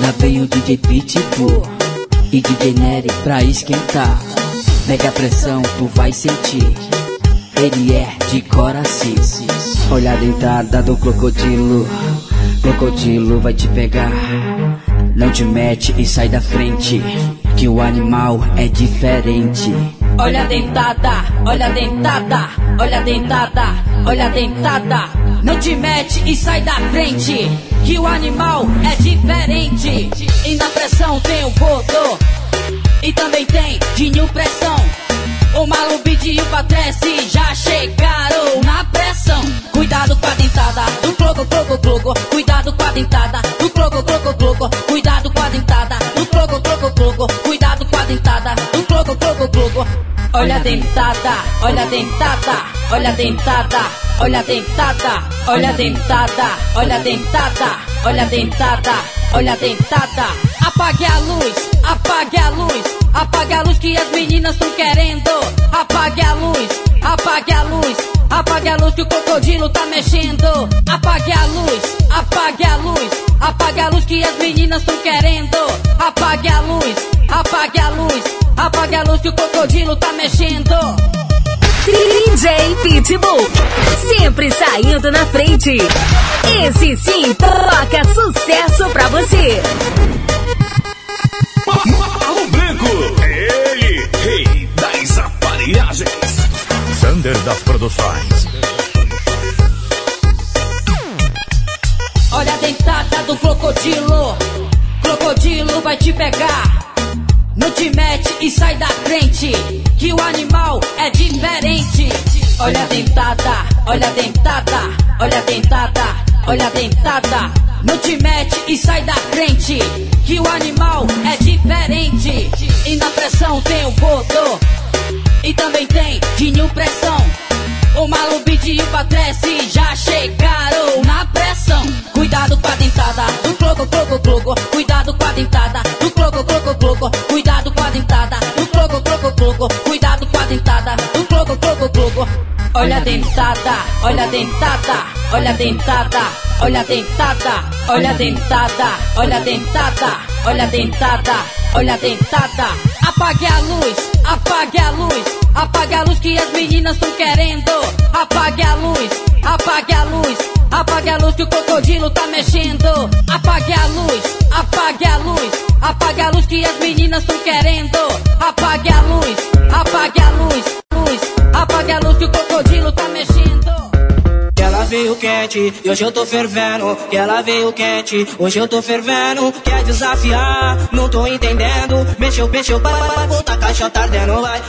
Lá vem o DJ Pitbull e DJ Nery pra esquentar. Mega pressão, tu vai sentir. Ele é de coração. Olha a dentada do crocodilo. Crocodilo vai te pegar. Não te mete e sai da frente. Que o animal é diferente. Olha a dentada, olha a dentada, olha a dentada, olha a dentada. Não te mete e sai da frente. Que o animal é diferente. E na pressão tem o Boto. E também tem Dinho Pressão. O Malubid e o Patrese já chegaram na pressão. Cuidado com a dentada do clogo, clogo, clogo. Cuidado com a dentada do clogo, clogo, clogo. Cuidado com a dentada do clogo, clogo, clogo. Cuidado com a dentada do clogo, clogo, clogo. Olha dentada, olha dentada, olha dentada, olha dentada, olha dentada, olha dentada, olha dentada, olha dentada. Apague a luz, apague a luz, apague a luz que as meninas estão querendo. Apague a luz, apague a luz, apague a luz que o crocodilo tá mexendo. Apague a luz, apague a luz, apague a luz que as meninas estão querendo. Apague a luz, apague a luz, apague a luz que o crocodilo tá mexendo. DJ Pitbull, sempre saindo na frente. Esse sim toca sucesso pra você. Marlon Branco, é ele, rei das aparelhagens. Sander das Produções. Olha a dentada do crocodilo. Crocodilo vai te pegar. Não te mete e sai da frente. Que o animal é diferente. Olha a dentada, olha a dentada, olha a dentada, olha a dentada. Não te mete e sai da frente. Que o animal é diferente. E na pressão tem o Boto. E também tem Dinho Pressão. O Malubid e o Patrese já chegaram na pressão. Cuidado com a dentada do clogo, clogo, clogo. Cuidado com a dentada do clogo, clogo, clogo. Cuidado com a dentada do clogo, clogo, clogo. Cuidado com a dentada do clogo, clogo, clogo. Olha a dentada, olha a dentada, olha a dentada, olha a dentada, olha a dentada, olha a dentada, olha a dentada, olha a dentada. Apague a luz, apague a luz, apague a luz que as meninas estão querendo. Apague a luz, apague a luz, apague a luz que o crocodilo tá mexendo. Apague a luz, apague a luz, apague a luz que as meninas estão querendo. Apague a luz, apague a luz, luz, apague a luz que o crocodilo tá mexendo. Ela veio quente e hoje eu tô fervendo. Que ela veio quente, hoje eu tô fervendo. Quer desafiar, não tô entendendo. Mexeu, mexeu, para, para, voltar, caixa tá ardendo, vai.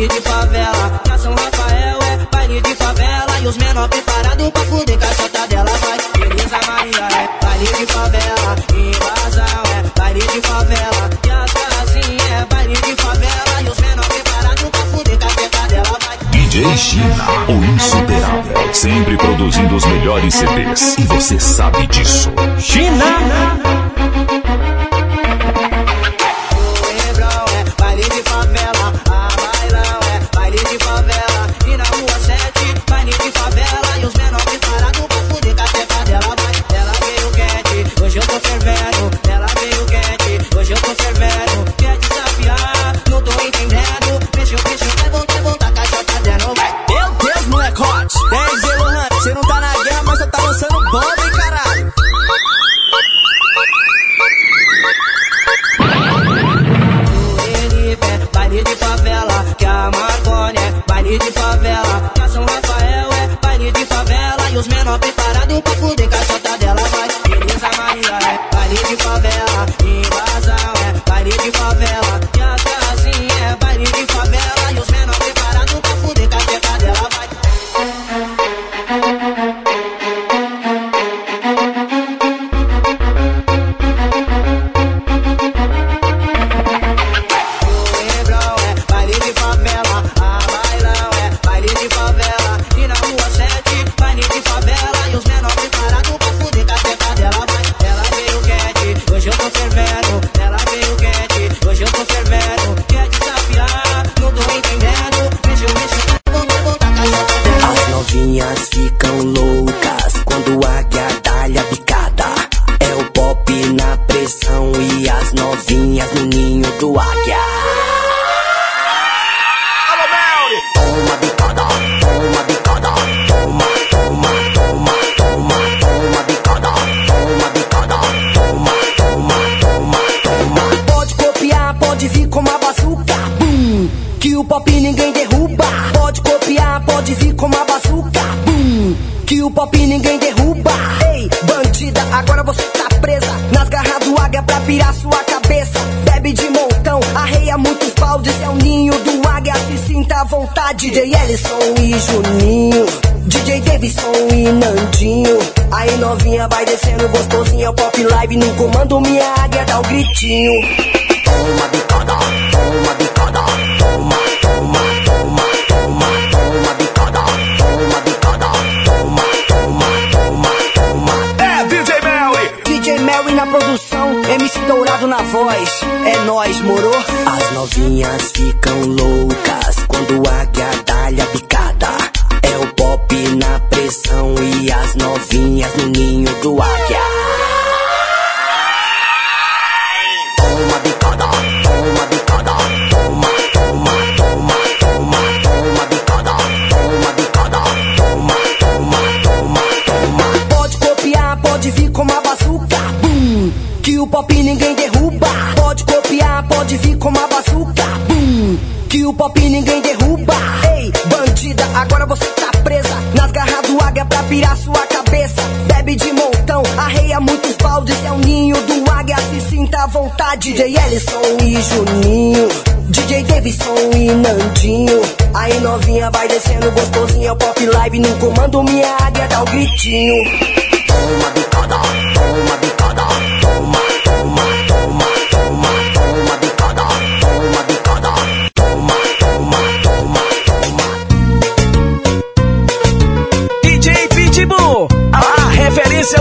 Baile de favela, que a São Rafael é baile de favela, e os menor preparados pra fuder caixota dela vai. Beleza Maria é baile de favela, invasão é baile de favela, que a casinha é baile de favela, e os menor preparados pra fuder caixota dela vai. DJ China, o insuperável. Sempre produzindo os melhores CDs. E você sabe disso. China! Dá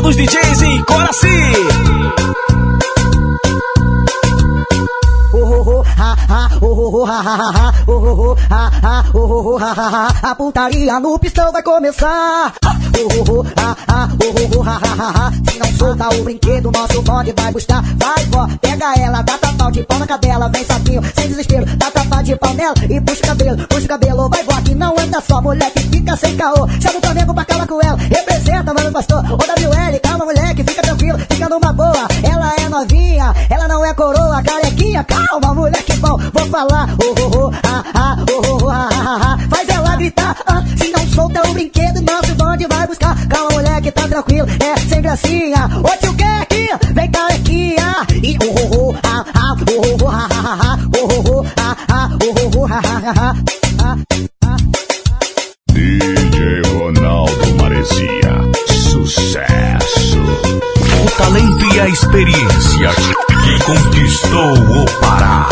dos DJs em Coraci. A putaria no pistão vai começar. Se não solta o brinquedo, nosso bonde vai buscar. Vai, vó, pega ela, dá tapão de pau na cadela. Vem sapinho, sem desespero, dá tapa de pau nela e puxa o cabelo, puxa o cabelo. Vai, vó, que não anda só, moleque, fica sem caô. Chama o Flamengo pra calar com ela, representa, mano, pastor. Ô, WL, calma, moleque, fica tranquilo, fica numa boa. Ela é novinha, ela não é coroa, carequinha. Calma, moleque bom, vou falar. Oh, oh, oh, ah, ah, oh, oh, oh, ah, ah, ah. Faz ela gritar, ah, solta o brinquedo, nosso bonde vai buscar. Calma, moleque, tá tranquilo, é sem gracinha. Ô, tio Keck, vem carequinha. E oh, oh, oh, ah, ah, oh, oh, oh, ah, ah, ah, oh, oh, oh, ah, ah, oh, oh, oh, ah, ah, ah, ah, ah. DJ Ronaldo Maresia. Sucesso! O talento a experiência que conquistou o Pará.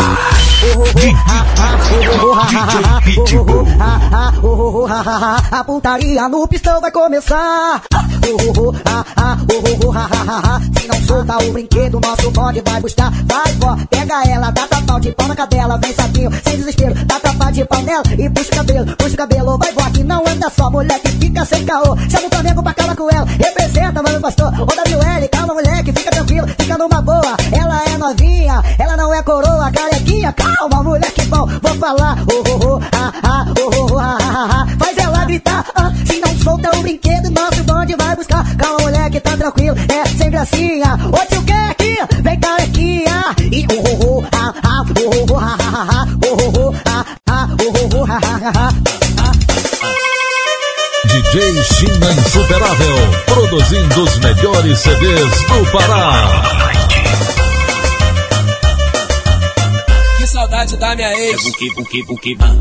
A putaria no pistão vai começar. Se não solta o brinquedo, nosso bonde vai buscar. Vai, vó, pega ela, dá tapão de pau na cadela. Vem sapinho, sem desespero, dá tapa de pau nela e puxa o cabelo, puxa o cabelo. Vai, vó, que não anda só, moleque, fica sem caô. Chama o Flamengo pra calar com ela, representa, mano, pastor. Ô, WL, calma, moleque, fica tranquilo, fica numa boa. Ela é novinha, ela não é coroa, carequinha. Calma, moleque bom, vou falar. Oh, oh, oh, ah, ah, oh, oh, oh, ah, ah, ah. Faz ela gritar, ah, se não solta o brinquedo, nosso bonde vai buscar. Calma, moleque, tá tranquilo, é sem gracinha. Ô, tio Keck, vem carequinha. E oh, oh, oh, ah, ah, oh, oh, oh, ah, ah, ah, oh, oh, oh, ah, ah, oh, oh, oh, ah, ah, ah, ah. DJ China Insuperável, produzindo os melhores CDs do Pará. Que saudade da minha ex.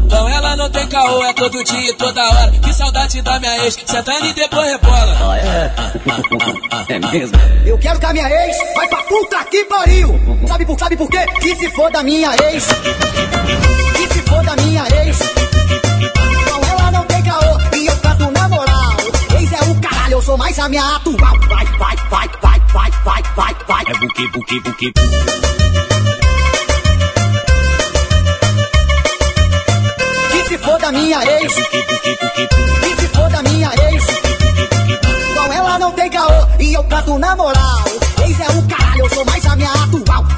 Não, ela não tem caô, é todo dia e toda hora. Que saudade da minha ex. Sentando e depois rebola. É mesmo? Eu quero que a minha ex vai pra puta que pariu. Sabe por, sabe por quê? Que se for da minha ex. Que se for da minha ex. Sou mais a minha atual. Vai, vai, vai, vai, vai, vai, vai, vai. É buque, buque, buque. Que se for da minha ex. Buque, buque. Que se for da minha ex. Não, ela não tem caô e eu canto na moral. Ex é o caralho, eu sou mais a minha atual.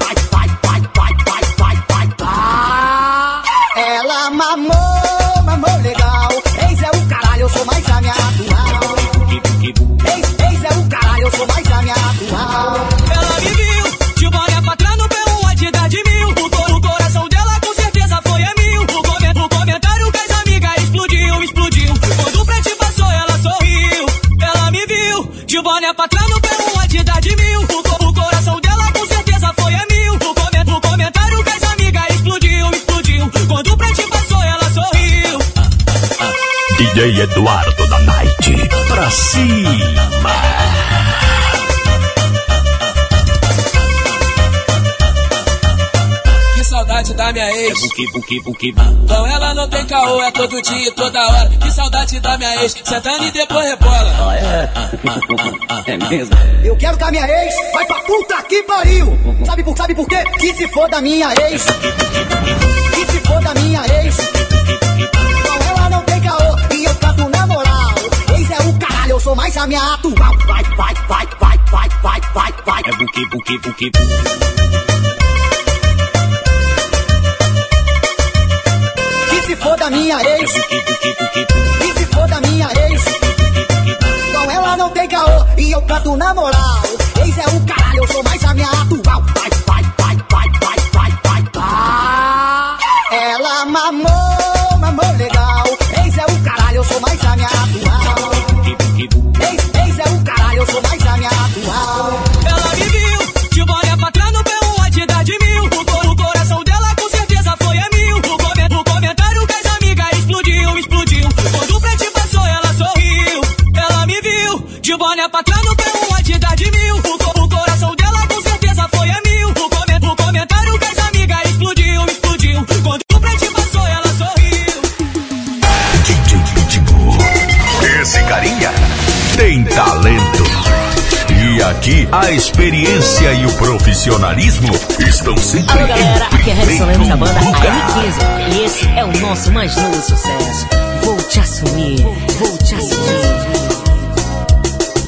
DJ Eduardo da Night. Pra cima. Que saudade da minha ex. Então ela não tem caô, é todo dia e toda hora. Que saudade da minha ex. Sentando e depois rebola. É mesmo? Eu quero que a minha ex vai pra puta que pariu. Sabe por, sabe por quê? Que se for da minha ex. Que se for da minha ex. Eu sou mais a minha atual. Vai, vai, vai, vai, vai, vai, vai, vai. É buque, buque, buque. Que se for da minha ex. Buque, buque, buque. Que se for da minha ex. Então ela não tem caô e eu trato na moral. Ex é o caralho, eu sou mais a minha atual. A experiência e o profissionalismo estão sempre Alô galera, em aqui é Harrison primeiro Lemos da banda lugar. R15 e esse é o nosso mais novo sucesso. Vou te assumir, vou te assumir.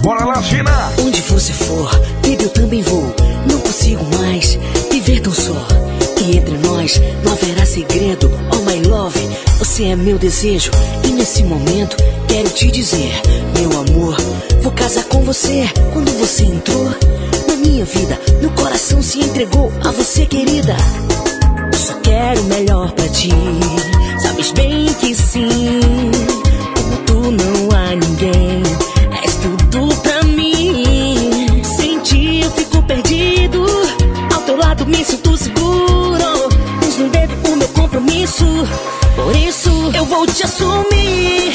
Bora lá, China! Onde você for, baby, eu também vou. Não consigo mais viver tão só. E entre nós não haverá segredo. Oh my love, você é meu desejo. E nesse momento quero te dizer, meu amor, vou casar com você. Quando você entrou na minha vida, meu coração se entregou a você, querida. Só quero o melhor pra ti. Sabes bem que sim. Como tu não há ninguém. És tudo pra mim. Sem ti eu fico perdido. Ao teu lado me sinto seguro. Tens no dedo o meu compromisso. Por isso eu vou te assumir.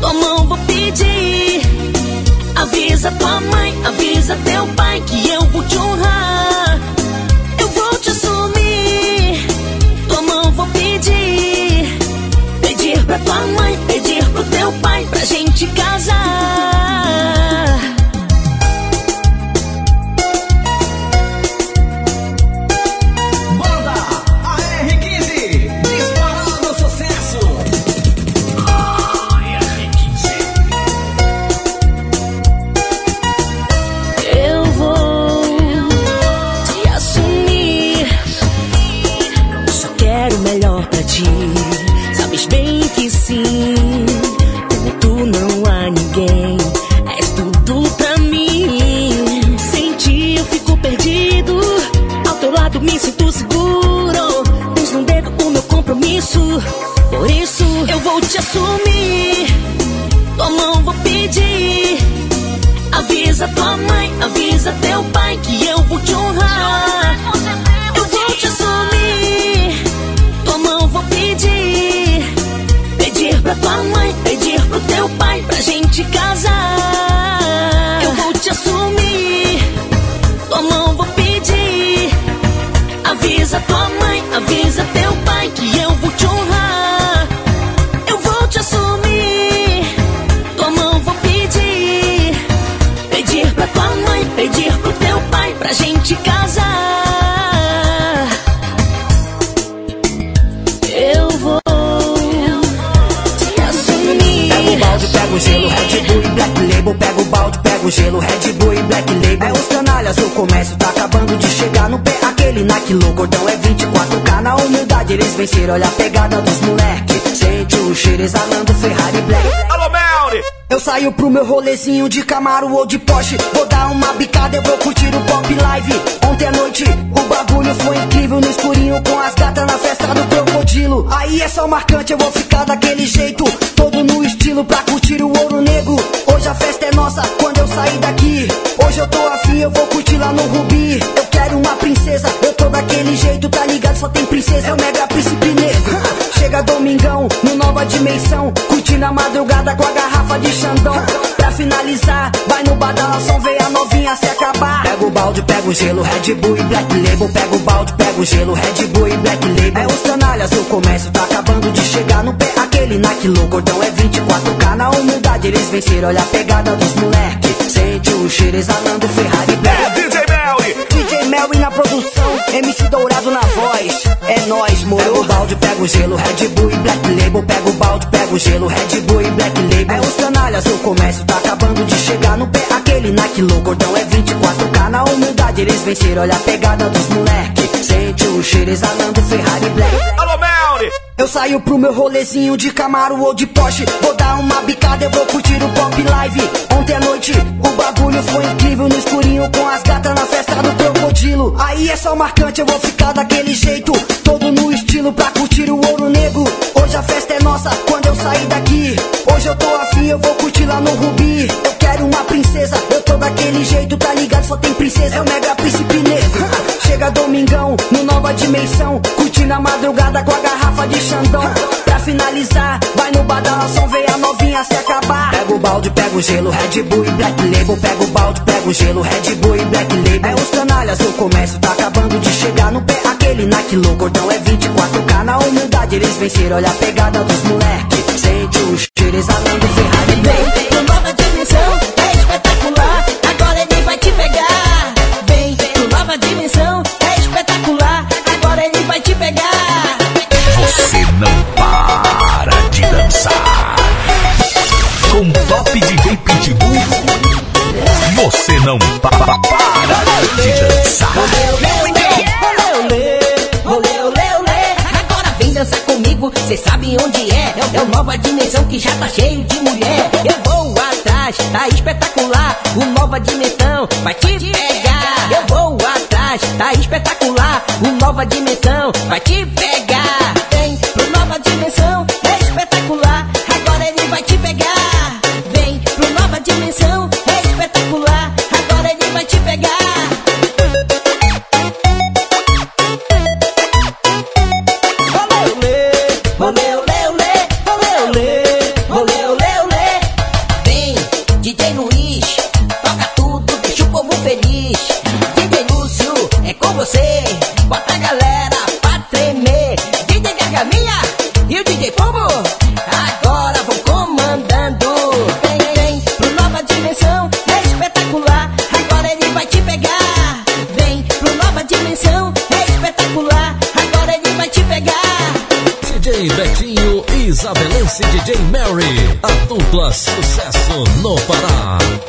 Tua mão vou pedir. Avisa tua mãe, avisa teu pai que eu vou te honrar. Eu vou te assumir. Tua mão vou pedir. Pedir pra tua mãe, pedir pro teu pai pra gente casar. Venceram, olha a pegada dos moleque. Sente o cheiro exalando Ferrari Black. Alô, Melri! Eu saio pro meu rolezinho de Camaro ou de Porsche. Vou dar uma bicada, eu vou curtir o pop live. Ontem à noite o bagulho foi incrível no escurinho com as gatas na festa do crocodilo. Aí é só marcante, eu vou ficar daquele jeito. Todo no estilo pra curtir o ouro negro. Hoje a festa é nossa quando eu sair daqui. Hoje eu tô afim, eu vou curtir lá no Rubi. Eu quero uma princesa, eu tô da daquele jeito, tá ligado? Só tem princesa, é o mega príncipe negro. Chega domingão, no nova dimensão, curtindo a madrugada com a garrafa de Xandão. Pra finalizar, vai no badalação, vê a novinha se acabar. Pega o balde, pega o gelo, Red Bull e Black Label. Pega o balde, pega o gelo, Red Bull e Black Label. É os canalhas, o comércio tá acabando de chegar no pé. Aquele naquilo, gordão é 24K. Na humildade eles venceram, olha a pegada dos moleque. Sente o cheiro exalando Ferrari Black. É DJ Melly! DJ Melly na produção, MC Dourado na voz. É nóis, moro. Pega o balde, pega o gelo, Red Bull e Black Label. Pega o balde, pega o gelo, Red Bull e Black Label. É os canalhas, o comércio tá acabando de chegar no pé. Aquele naquilo, gordão é 24K. Na humildade eles venceram, olha a pegada dos moleque. Sente o cheiro exalando Ferrari Black. Alô, Melly! Eu saio pro meu rolezinho de Camaro ou de Porsche. Vou dar uma bicada, eu vou curtir o pop live. Ontem à noite o bagulho foi incrível no escurinho com as gatas na festa do crocodilo. Aí é só marcante, eu vou ficar daquele jeito. Todo no estilo pra curtir o ouro negro. Hoje a festa é nossa quando eu sair daqui. Hoje eu tô afim, eu vou curtir lá no Rubi. Eu uma princesa, eu tô daquele jeito, tá ligado? Só tem princesa, é o mega príncipe negro. Chega domingão, no nova dimensão. Curtindo a madrugada com a garrafa de Xandão. Pra finalizar, vai no badalação, vê a novinha se acabar. Pega o balde, pega o gelo, Red Bull e Black Label. Pega o balde, pega o gelo, Red Bull e Black Label. É os canalhas, o comércio tá acabando de chegar no pé. Aquele naquilo, gordão é 24K. Na humildade eles venceram, olha a pegada dos moleque. Sente o cheiro exalando Ferrari Black. Para de dançar. Agora vem dançar comigo, cê sabe onde é? É o nova dimensão que já tá cheio de mulher. Eu vou atrás, tá espetacular. O nova dimensão vai te pegar. Eu vou atrás, tá espetacular. O nova dimensão vai te pegar. Sucesso no Pará.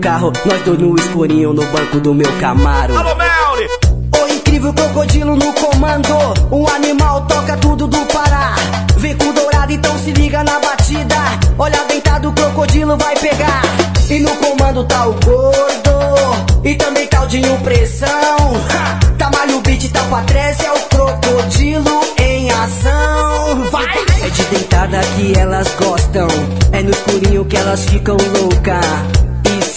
Carro, nós dois no escurinho no banco do meu Camaro. Alô, Melly! O incrível crocodilo no comando. Um animal toca tudo do Pará. Vem com dourado, então se liga na batida. Olha deitado, o crocodilo vai pegar. E no comando tá o gordo. E também tá o de pressão. Ha! Tamalho o beat, tá pra trás, é o crocodilo em ação. Vai! É de deitada que elas gostam. É no escurinho que elas ficam louca.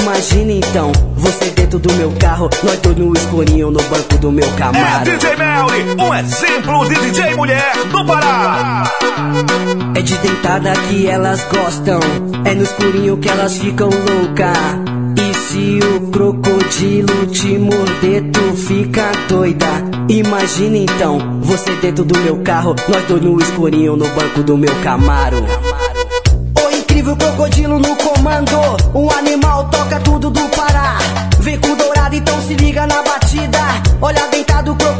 Imagina então, você dentro do meu carro, nós dois no escurinho no banco do meu É Camaro. DJ Melly, um exemplo de DJ mulher do Pará. É de deitada que elas gostam, é no escurinho que elas ficam louca. E se o crocodilo te morder, tu fica doida. Imagina então, você dentro do meu carro, nós dois no escurinho no banco do meu Camaro.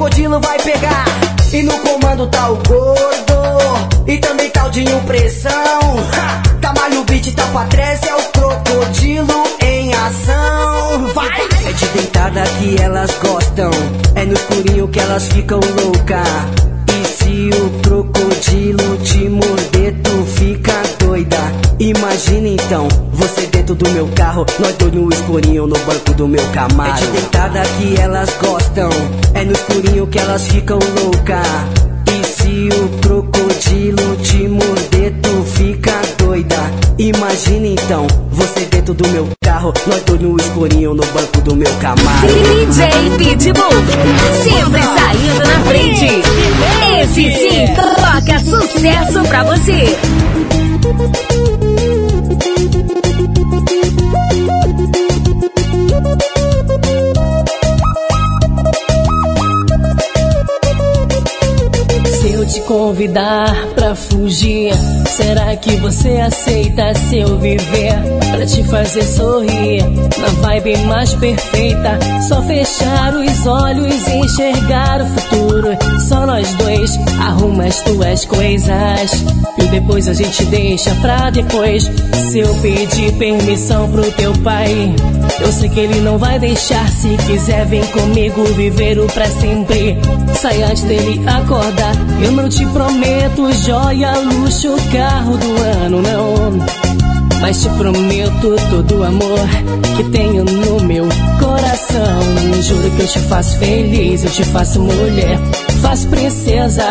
Crocodilo vai pegar. E no comando tá o gordo, e também tá o de pressão. Ha! O beat, tá pra trás, é o crocodilo em ação. Vai! É de deitada que elas gostam, é no escurinho que elas ficam louca. E se o crocodilo te morder, tu fica. Imagina então, você dentro do meu carro, nós dois no escurinho no banco do meu Camaro. É de deitada que elas gostam, é no escurinho que elas ficam louca. E se o crocodilo te morder, tu fica doida. Imagina então, você dentro do meu carro, nós dois no escurinho no banco do meu Camaro. DJ Pitbull, sempre saindo na frente. Esse sim toca sucesso pra você. Te convidar pra fugir, será que você aceita se eu viver pra te fazer sorrir? Na vibe mais perfeita, só fechar os olhos e enxergar o futuro. Só nós dois, arruma as tuas coisas e depois a gente deixa pra depois. Se eu pedir permissão pro teu pai, eu sei que ele não vai deixar. Se quiser, vem comigo viver o pra sempre. Sai antes dele acordar. Eu não te prometo joia, luxo, carro do ano, não. Mas te prometo todo o amor que tenho no meu coração. Juro que eu te faço feliz, eu te faço mulher, faço princesa.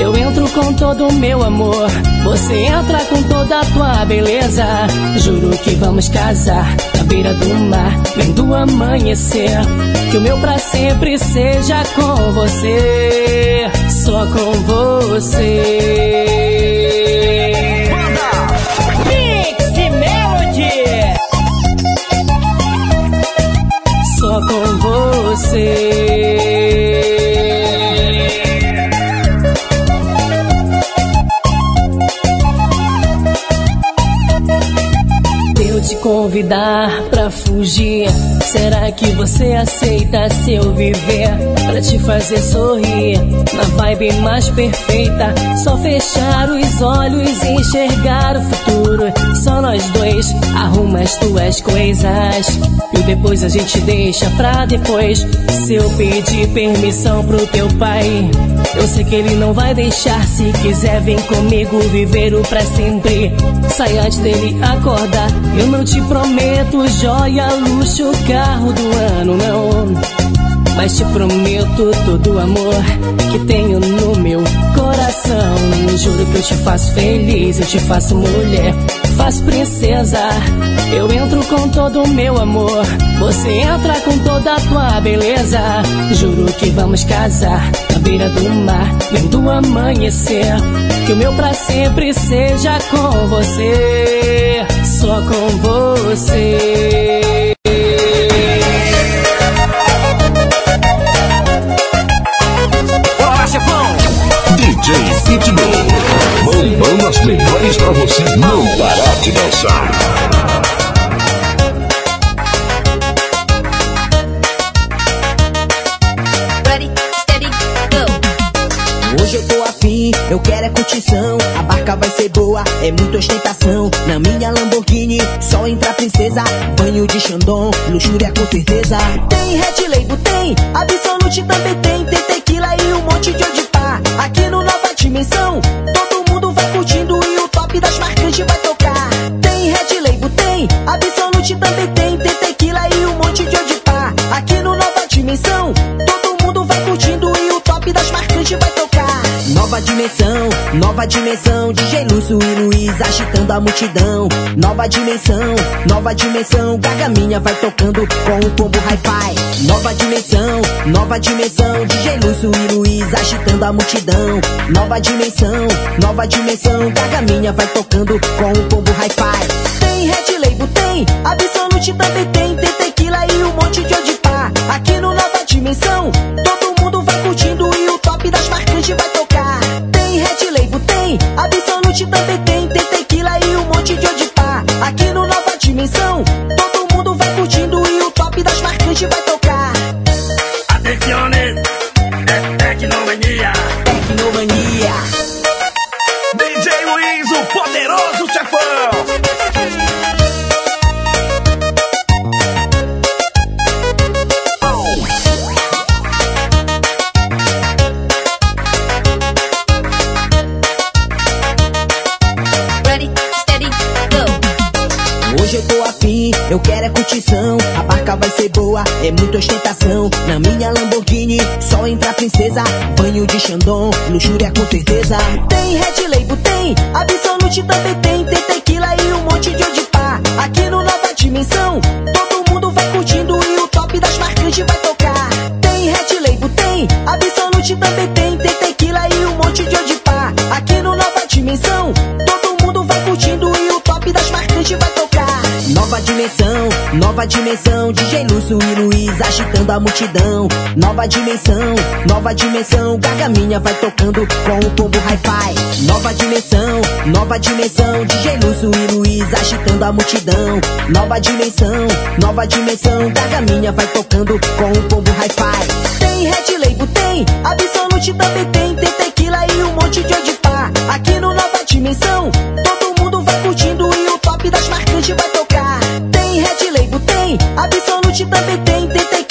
Eu entro com todo o meu amor, você entra com toda a tua beleza. Juro que vamos casar na beira do mar, vendo amanhecer. Que o meu pra sempre seja com você, só com você. Você. Convidar pra fugir. Será que você aceita se eu viver? Pra te fazer sorrir, na vibe mais perfeita. Só fechar os olhos e enxergar o futuro. Só nós dois, arruma as tuas coisas. E depois a gente deixa pra depois. Se eu pedir permissão pro teu pai, eu sei que ele não vai deixar. Se quiser, vem comigo viver o pra sempre. Sai antes dele acordar. Eu não te prometo joia, luxo, carro do ano, não. Mas te prometo todo o amor que tenho no meu coração. Juro que eu te faço feliz, eu te faço mulher, faço princesa. Eu entro com todo o meu amor, você entra com toda a tua beleza. Juro que vamos casar na beira do mar, vendo amanhecer. Que o meu pra sempre seja com você, só com você. DJ Pitbull. Bombando as melhores pra você não parar de dançar. Ready, steady, go. Hoje eu tô afim, eu quero é curtição. A barca vai ser boa, é muita ostentação. Na minha Lamborghini, só entra princesa. Banho de Xandão, luxúria com certeza. Tem Red Label, tem Absolute também tem. Tem tequila e um monte de Dimensão, Nova dimensão, nova dimensão, DJ Lúcio e Luiz agitando a multidão. Nova dimensão, nova dimensão, Gargaminha vai tocando com o pombo hi-fi. Nova dimensão, nova dimensão, DJ Lúcio e Luiz agitando a multidão. Nova dimensão, nova dimensão, Gargaminha vai tocando com o pombo hi-fi. Tem Red Label, tem Absolute também tem, tem tequila e um monte de odipá. Aqui no Nova Dimensão, todo mundo vai curtindo com certeza. Tem Red Label, tem Absolute também tem. Nova dimensão, DJ Lúcio e Luiz agitando a multidão. Nova dimensão, nova dimensão, Gargaminha vai tocando com o pombo hi-fi. Nova dimensão, nova dimensão, DJ Lúcio e Luiz agitando a multidão. Nova dimensão, nova dimensão, Gargaminha vai tocando com o pombo hi-fi. Tem Red Label, tem Absolute também tem, tem tequila e um monte de odipá. Aqui no Nova Dimensão, todo mundo vai curtindo e o top das marcantes vai tem Absolute também tem, tem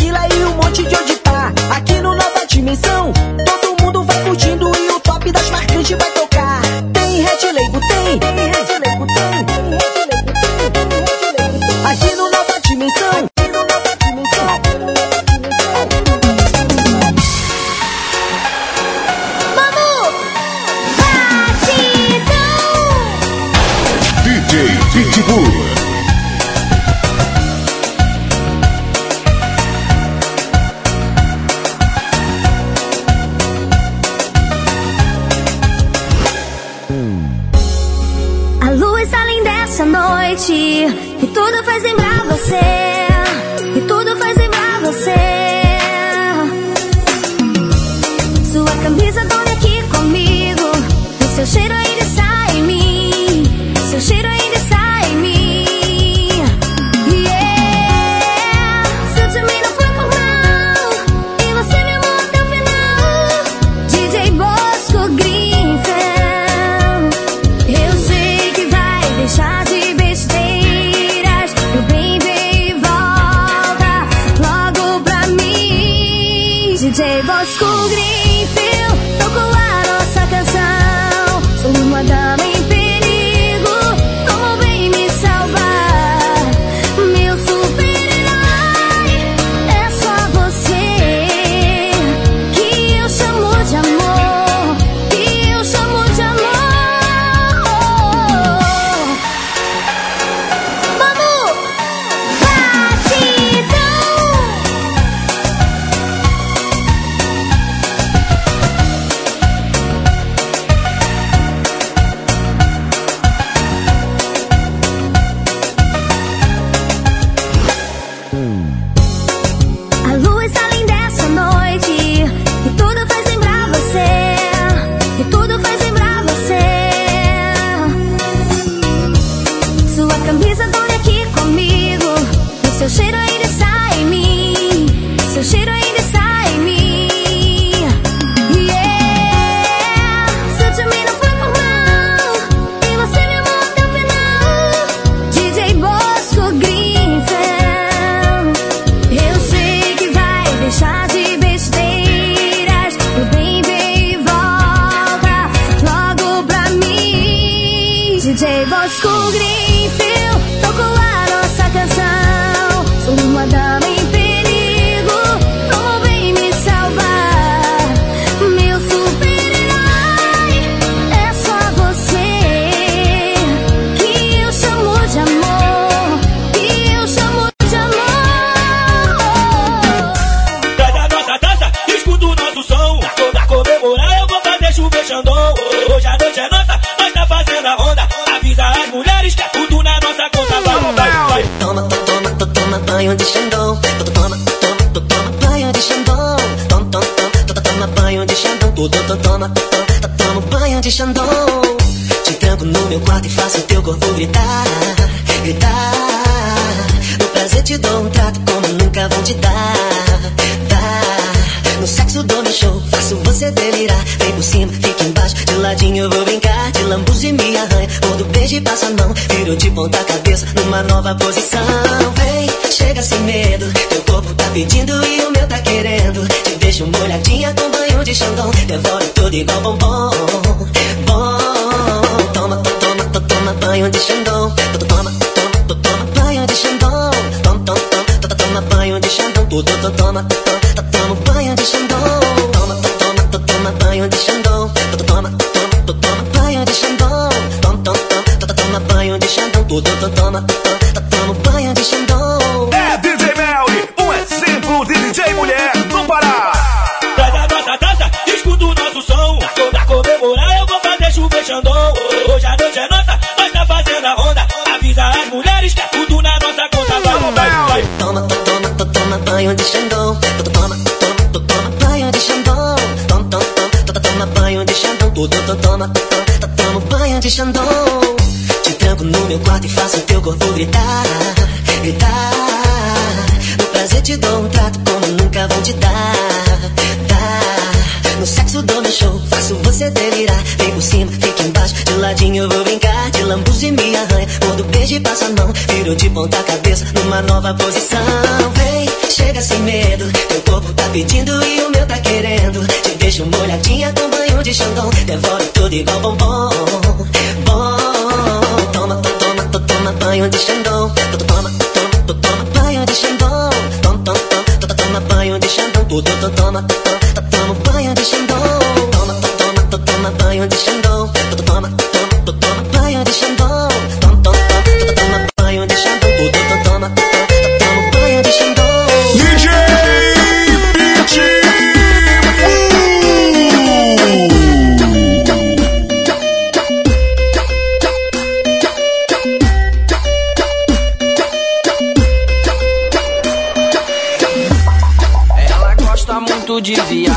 banho de Xandão. To- to- Toma, toma, to- toma banho de Xandão. Toma, toma, toma, to- to- toma banho de Xandão. To- to- to- Toma, to- to- to- toma banho de Xandão. Te tranco no meu quarto e faço teu corpo gritar, gritar. No prazer te dou um trato como nunca vão te dar, dar. No sexo dou meu show, faço você delirar. Vem por cima, fica embaixo, de ladinho eu vou brincar. Lambuz e me arranha, quando beijo e passa mão. Viro de ponta cabeça numa nova posição. Vem, chega sem medo, teu corpo tá pedindo e o meu tá querendo. Te deixo molhadinha com banho de Xandão. Devoro tudo igual bombom, bom. Toma, to- toma, to- toma banho de Xandão. To- to- Toma, toma, to- toma banho de Xandão. Toma, toma, toma, to- to- toma banho de Xandão. To- to- to- Toma, to- to- toma banho de Xandão. Toma, to- toma, to- toma banho de Xandão. To- to- Toma, toma, to- toma banho de Xandão. Toma, toma, toma, to- to- toma banho de Xandão. To- to- to- Toma, to- to- toma banho de Xandão. É DJ Melly, um exemplo de DJ mulher do Pará. Traz a nossa dança, escuta o nosso som. Pra comemorar eu vou fazer chover Xandão. Hoje a noite é nossa, nós tá fazendo a onda. Avisa as mulheres que é tudo na nossa conta. Vai, vai, vai. Toma, to- toma, to- toma banho de Xandão. To- to- Toma, toma, banho de Xandão. To- to- to- Toma, to- to- to- toma banho de Xandão. Te tranco no meu quarto e faço teu corpo gritar, gritar. No prazer te dou um trato como nunca vão te dar, dar. No sexo dou meu show, faço você delirar. Vem por cima, fica embaixo, de ladinho eu vou brincar. De lambuz e me arranha, quando beijo e passa a mão. Viro de ponta cabeça numa nova posição. Vem, chega sem medo, teu corpo tá pedindo e o meu tá querendo. Te deixo molhadinha com banho de Xandão. Devoro tudo igual bombom, bom. Toma, to- toma, to- toma banho de Xandão. To- to- Toma, toma, to- toma banho de Xandão. Toma, toma, toma, to- to- toma banho de Xandão. To- to- to- Toma, to- to- toma banho de Xandão. Tu toma, toma, tu toma banho de Xandão. Toma, toma, toma, tu toma banho de Xandão. Tu toma, toma, toma banho de Xandão. DJ Ela gosta muito de viagem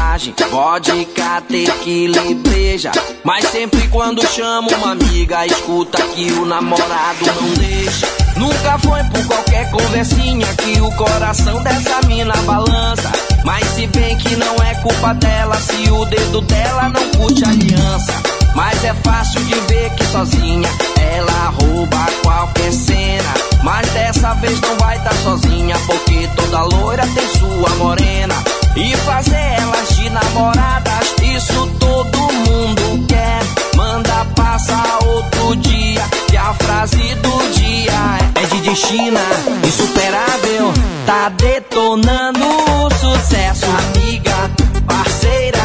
vodka, tequila e breja. Mas sempre quando chamo uma amiga, escuta que o namorado não deixa. Nunca foi por qualquer conversinha que o coração dessa mina balança. Mas se bem que não é culpa dela, se o dedo dela não curte aliança. Mas é fácil de ver que sozinha ela rouba qualquer cena. Mas dessa vez não vai estar tá sozinha, porque toda loira tem sua morena. E fazer elas de namoradas, isso todo mundo quer. Manda passar outro dia, e a frase do dia é, é de China, insuperável, tá detonando o sucesso. Amiga, parceira,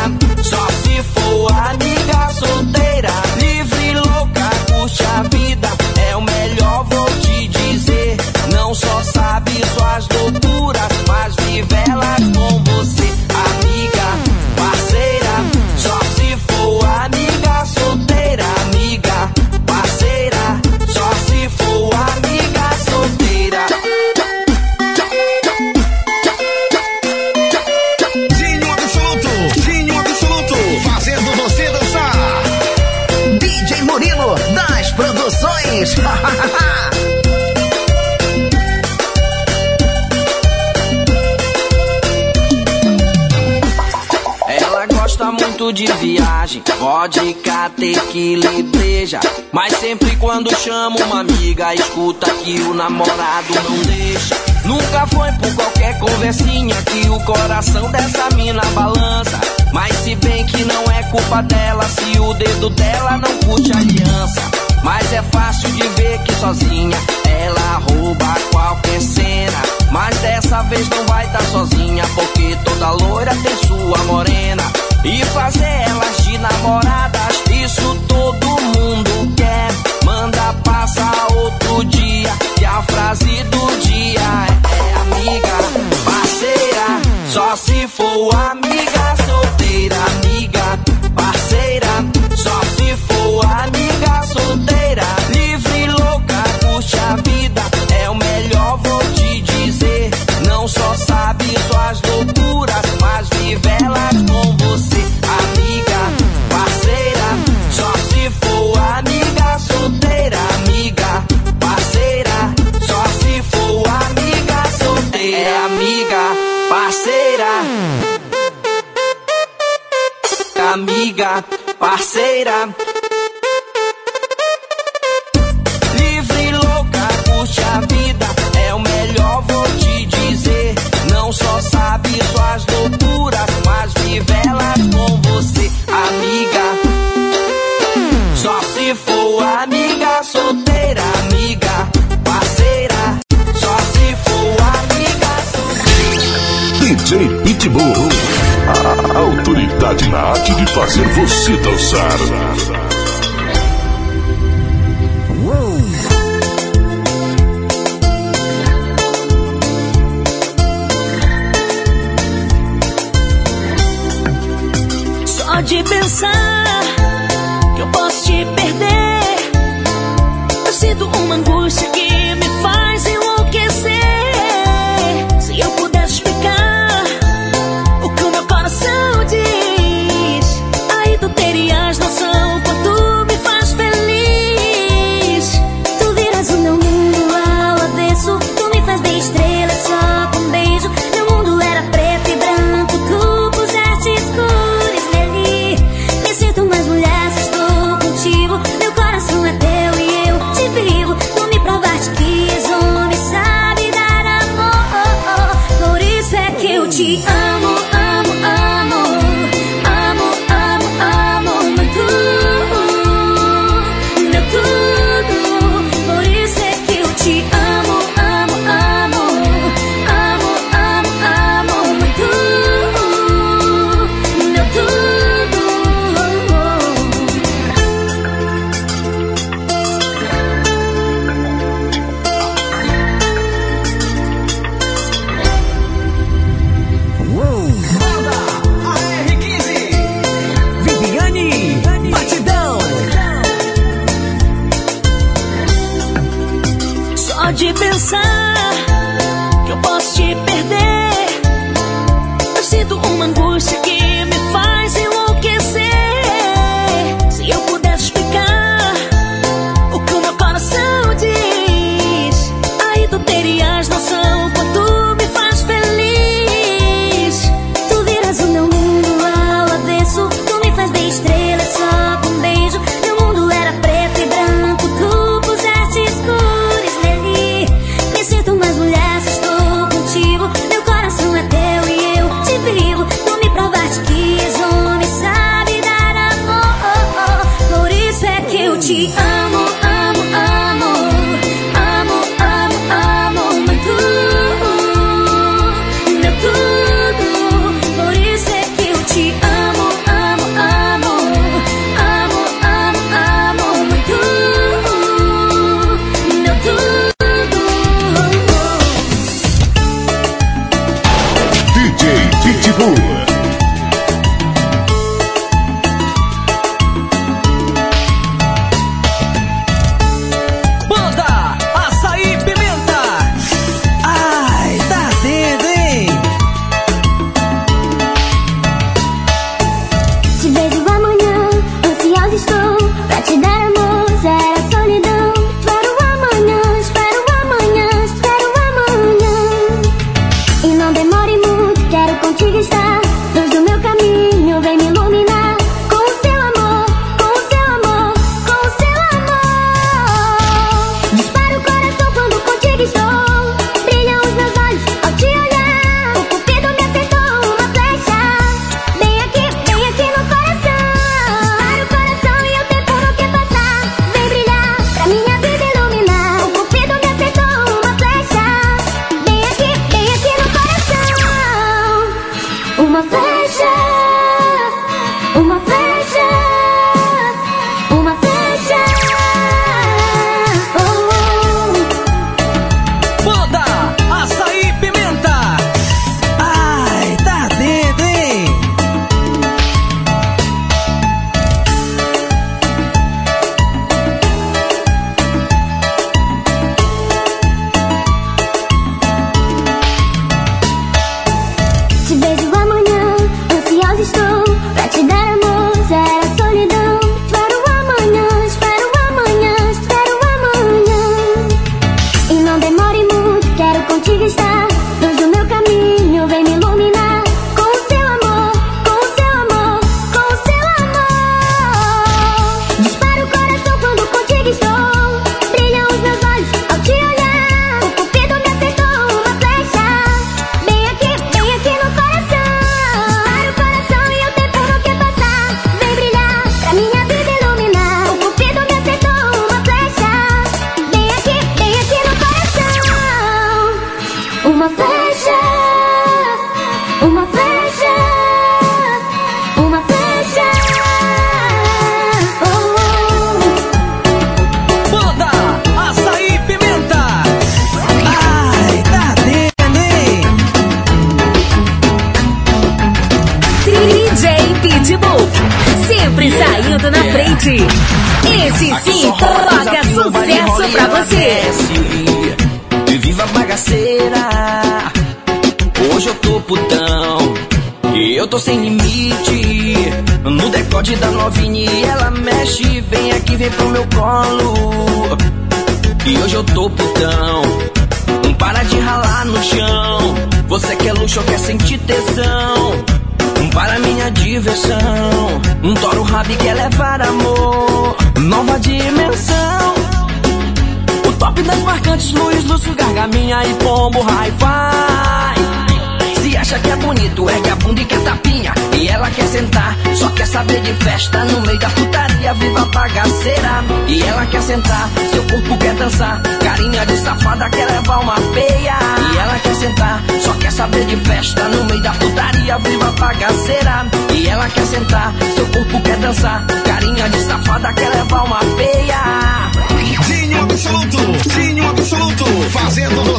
só se for amiga solteira, livre, louca, curte a vida, é o melhor, vou te dizer. Não só sabe suas loucuras, mas vive elas com Ela gosta muito de viagem, vodka, tequila e breja. Mas sempre quando chama uma amiga, escuta que o namorado não deixa. Nunca foi por qualquer conversinha que o coração dessa mina balança. Mas se bem que não é culpa dela, se o dedo dela não curte aliança. Mas é fácil de ver que sozinha ela rouba qualquer cena. Mas dessa vez não vai estar sozinha, porque toda loira tem sua morena. E fazer elas de namoradas, isso todo mundo quer. Manda passar outro dia, e a frase do dia é, é amiga, parceira. Só se for amiga solteira, amiga, parceira. Fazer você dançar. Só de pensar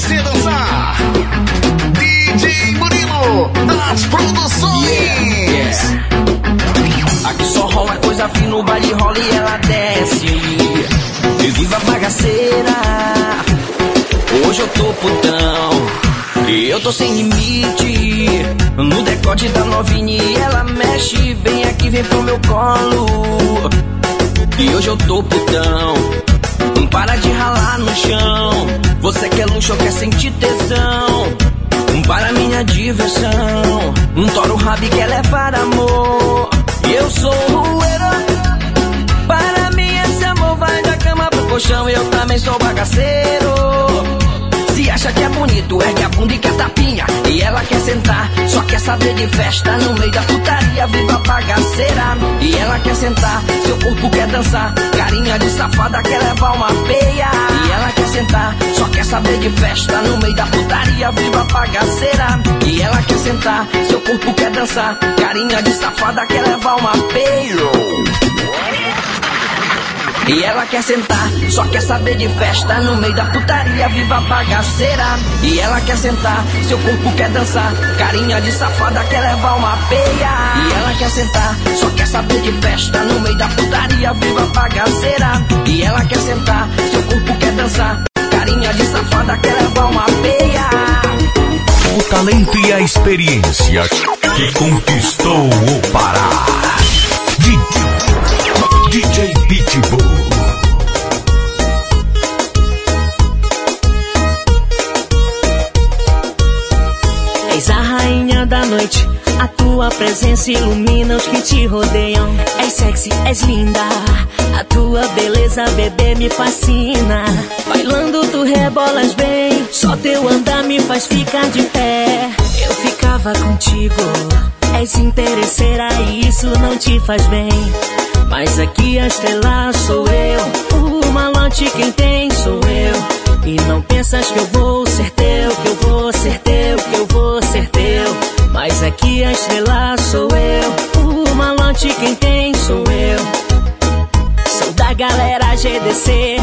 você dançar. DJ Murilo das Produções. Aqui só rola coisa fina, no baile rola e ela desce. E viva a bagaceira. Hoje eu tô putão. E eu tô sem limite. No decote da novinha e ela mexe. Vem aqui, vem pro meu colo. E hoje eu tô putão. Para de ralar no chão. Você quer luxo ou quer sentir tesão. Para minha diversão. Um toro rabi quer levar amor. E eu sou o herói Para mim esse amor vai da cama pro colchão. Eu também sou bagaceiro acha que é bonito, ergue a bunda e quer tapinha. E ela quer sentar, só quer saber de festa. No meio da putaria, viva bagaceira. E ela quer sentar, seu corpo quer dançar. Carinha de safada quer levar uma peia. E ela quer sentar, só quer saber de festa. No meio da putaria, viva bagaceira. E ela quer sentar, seu corpo quer dançar. Carinha de safada quer levar uma peia. E ela quer sentar, só quer saber de festa no meio da putaria, viva bagaceira. E ela quer sentar, seu corpo quer dançar, carinha de safada quer levar uma peia. E ela quer sentar, só quer saber de festa no meio da putaria, viva bagaceira. E ela quer sentar, seu corpo quer dançar, carinha de safada quer levar uma peia. O talento e a experiência que conquistou o Pará. DJ Pitbull. És a rainha da noite, a tua presença ilumina os que te rodeiam. És sexy, és linda, a tua beleza, bebê, me fascina. Bailando tu rebolas bem, só teu andar me faz ficar de pé. Eu ficava contigo, és interesseira e isso não te faz bem. Mas aqui a estrela sou eu, o malote quem tem sou eu. E não pensas que eu vou ser teu, que eu vou ser teu, que eu vou ser teu. Mas aqui a estrela sou eu, o malote quem tem sou eu. Sou da galera GDC,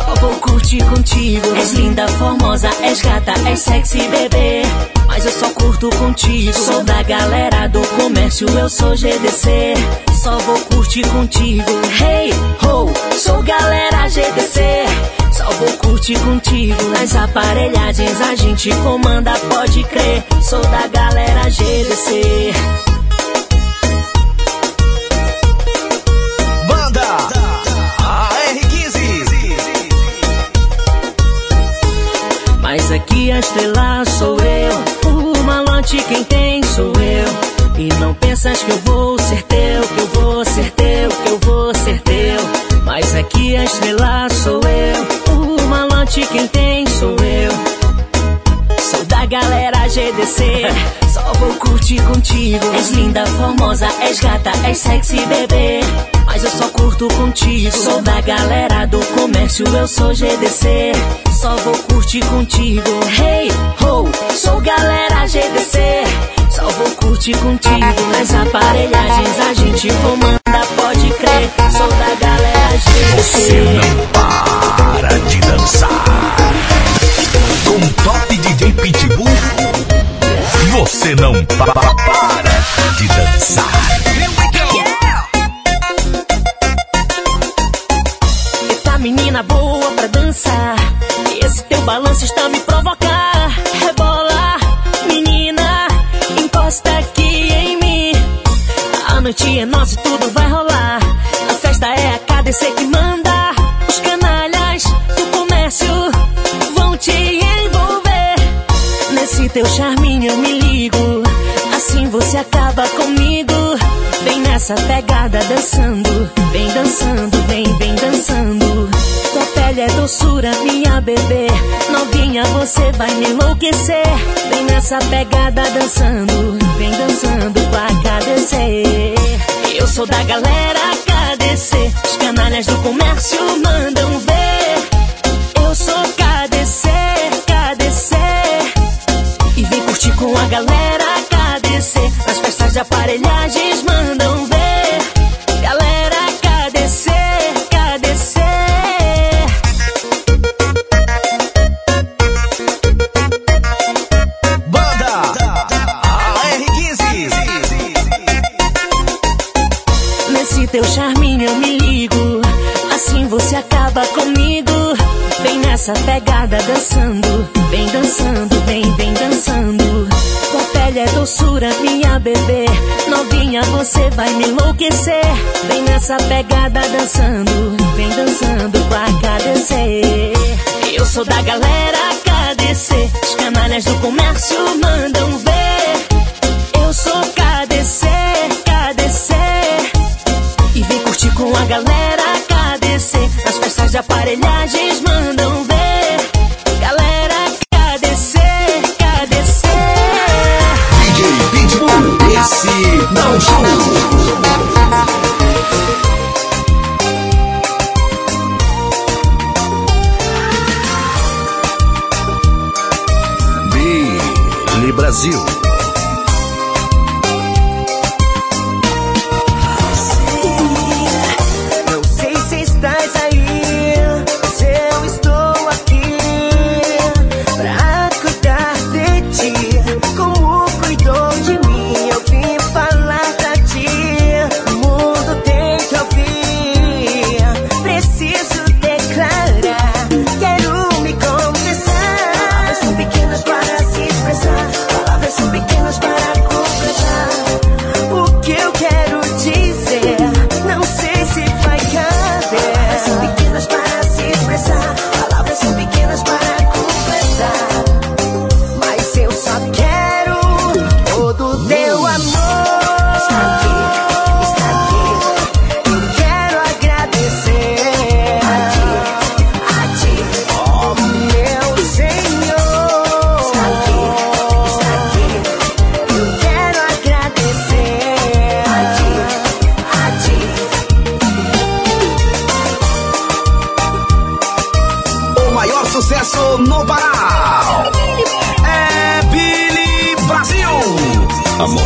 só vou curtir contigo. És linda, formosa, és gata, és sexy, bebê. Mas eu só curto contigo. Sou da galera do comércio, eu sou GDC. Só vou curtir contigo. Hey, ho, sou galera GDC. Só vou curtir contigo. Nas aparelhagens a gente comanda, pode crer. Sou da galera GDC. Mas aqui a estrela sou eu, o malote quem tem sou eu. E não pensas que eu vou ser teu, que eu vou ser teu, que eu vou ser teu. Mas aqui a estrela sou eu, o malote quem tem sou eu. Sou da galera GDC, só vou curtir contigo. És linda, formosa, és gata, és sexy, bebê. Mas eu só curto contigo. Sou da galera do comércio, eu sou GDC. Só vou curtir contigo. Hey, ho, sou galera GDC. Só vou curtir contigo. Nas aparelhagens a gente comanda, pode crer. Sou da galera GDC. Você não para de dançar. Com Top DJ Pitbull, você não pa- pa- para de dançar. E tudo vai rolar. A festa é a KDC que manda. Os canalhas do comércio Vão te envolver. Nesse teu charminho eu me ligo. Assim você acaba comigo. Vem nessa pegada dançando. Vem dançando, vem, vem dançando. Tua pele é doçura, minha bebê. Novinha, você vai me enlouquecer. Vem nessa pegada dançando. Vem dançando com a KDC Eu sou da galera KDC Os canalhas do comércio mandam ver. Eu sou KDC, KDC e vem curtir com a galera KDC Nas festas de aparelhagens mandam ver nessa pegada dançando, vem dançando com a KDC. Eu sou da galera KDC, os canalhas do comércio mandam ver. Eu sou KDC, KDC, e vem curtir com a galera KDC As festas de aparelhagem.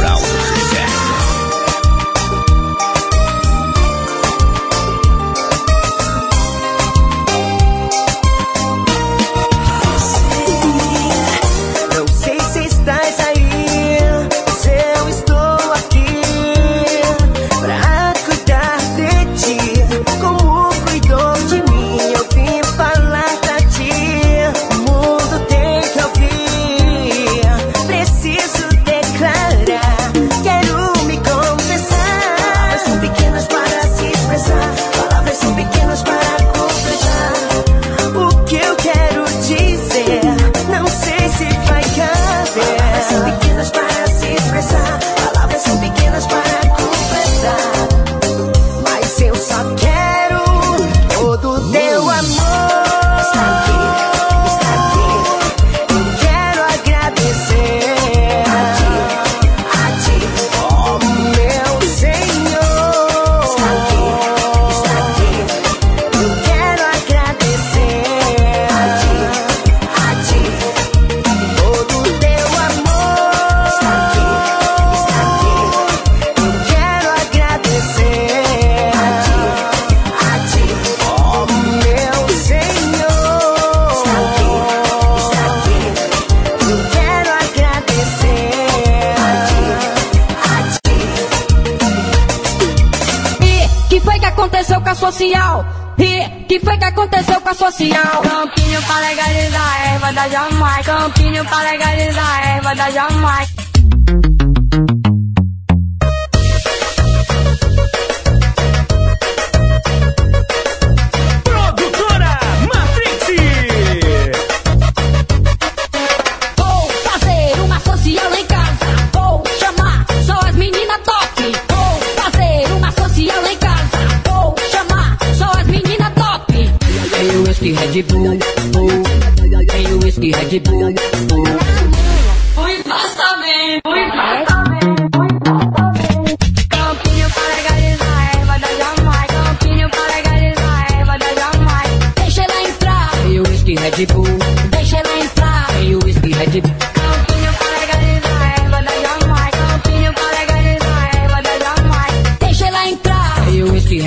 hour.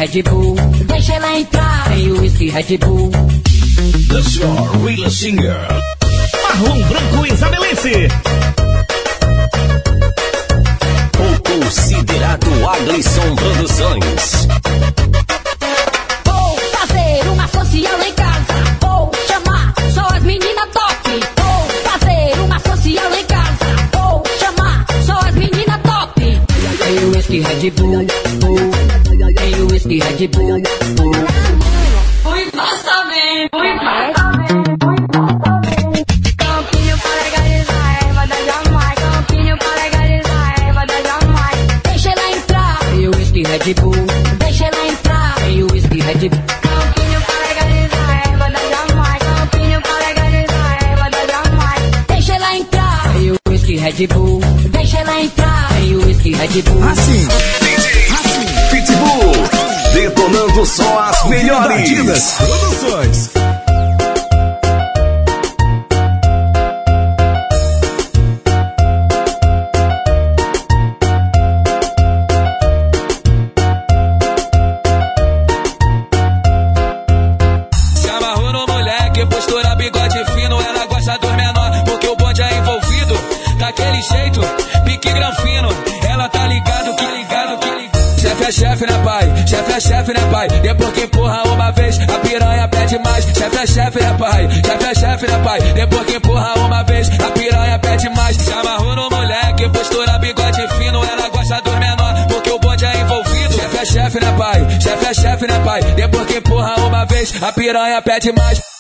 Red Bull. Deixa ela entrar. Tem whisky Red Bull. The Shore Real Singer. Marrom Branco Isabelense. O considerado Aglisson Produções. Vou fazer uma social em casa. Vou chamar só as meninas top. Vou fazer uma social em casa. Vou chamar só as meninas top. Tem whisky Red Bull e é Red Bull. Partidas Produções. Piranha pede mais.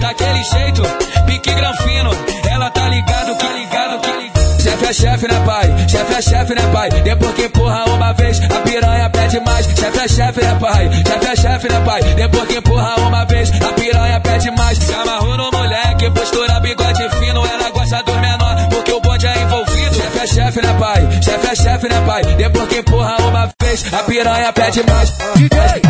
Daquele jeito, pique granfino, ela tá ligado, que ligado, que ligado. Chefe é chefe, né pai? Chefe é chefe, né pai? Depois que empurra uma vez, a piranha pede mais. Chefe é chefe, né pai? Chefe é chefe, né pai? Depois que empurra uma vez, a piranha pede mais. Se amarrou no moleque, postura bigode fino, ela gosta dos menor, porque o bonde é envolvido. Chefe é chefe, né pai? Chefe é chefe, né pai? Depois que empurra uma vez, a piranha pede mais. DJ!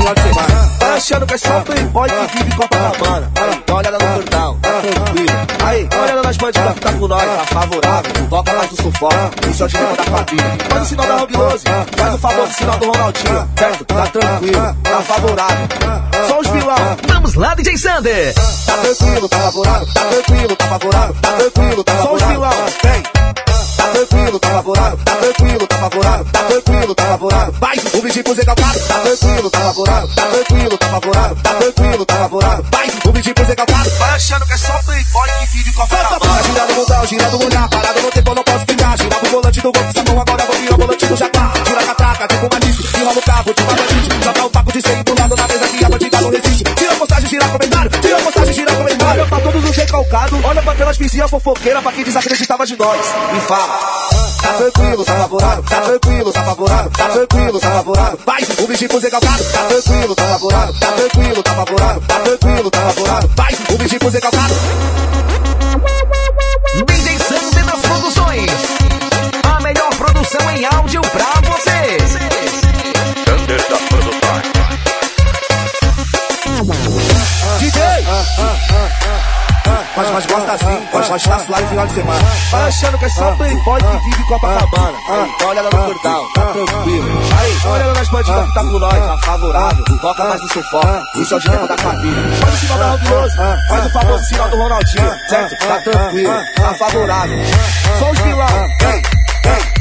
Final de semana. Tá achando que é só playboy que vive Copacabana. Dá uma olhada no portal, tá tranquilo. Aí, dá uma olhada nas bandidas que tá com nós, tá favorável. Invoca mais do sufoco, isso é o dinheiro da família. Faz o sinal da Rob 12, faz o famoso sinal do Ronaldinho. Certo? Tá tranquilo, tá favorável. Só os vilão. Vamos lá, DJ Sander. Tá tranquilo, tá favorável, tá tranquilo, tá favorável, tá tranquilo, tá favorável. Só os vilão, vem. Tá tranquilo, tá tranquilo, tá favorável, tá tranquilo, tá favorável. Vai, o pro Zé Calcado. Tá tranquilo, tá favorável, tá tranquilo, tá favorável, tá tranquilo, tá favorável. Vai, o pro Zé Calcado. Vai achando que é só playboy que vive com a Tá girando mundão, girando olhar, parado no tempo, não posso ficar. Gira pro volante do gol, sabão, agora vou virar o volante do Jaguar. Tira a catraca, tipo disco, enrola o carro, tipo bandite. Joga o papo de ser do lado na mesa que a bandida não resiste. Tira a postagem, gira comentário, tira a postagem, gira comentário. Olha pra todos os recalcados, olha pra aquelas vizinhas fofoqueiras, pra quem desacreditava de nós. E fala. Tá tranquilo, tá favorável, tá tranquilo, tá favorável, tá tranquilo, tá favorável. Vai, o bichinho pro Zé Calcado. Tá tranquilo, tá favorável, tá tranquilo, tá favorável, tá tranquilo, tá favorável. Vai, o bichinho pro Mas nós gosta assim, nós gosta suave no final de semana. Vai achando que é só playboy que vive Copacabana. Dá uma olhada no portal, tá tranquilo. Aí, uma olhada nas bandidas que tá com nós, tá favorável. Invoca mais do sufoco, isso é o dinheiro da família. Faz o sinal da 12, faz o famoso sinal do Ronaldinho. Certo? Tá tranquilo, tá favorável. Só os vilão, vem, vem,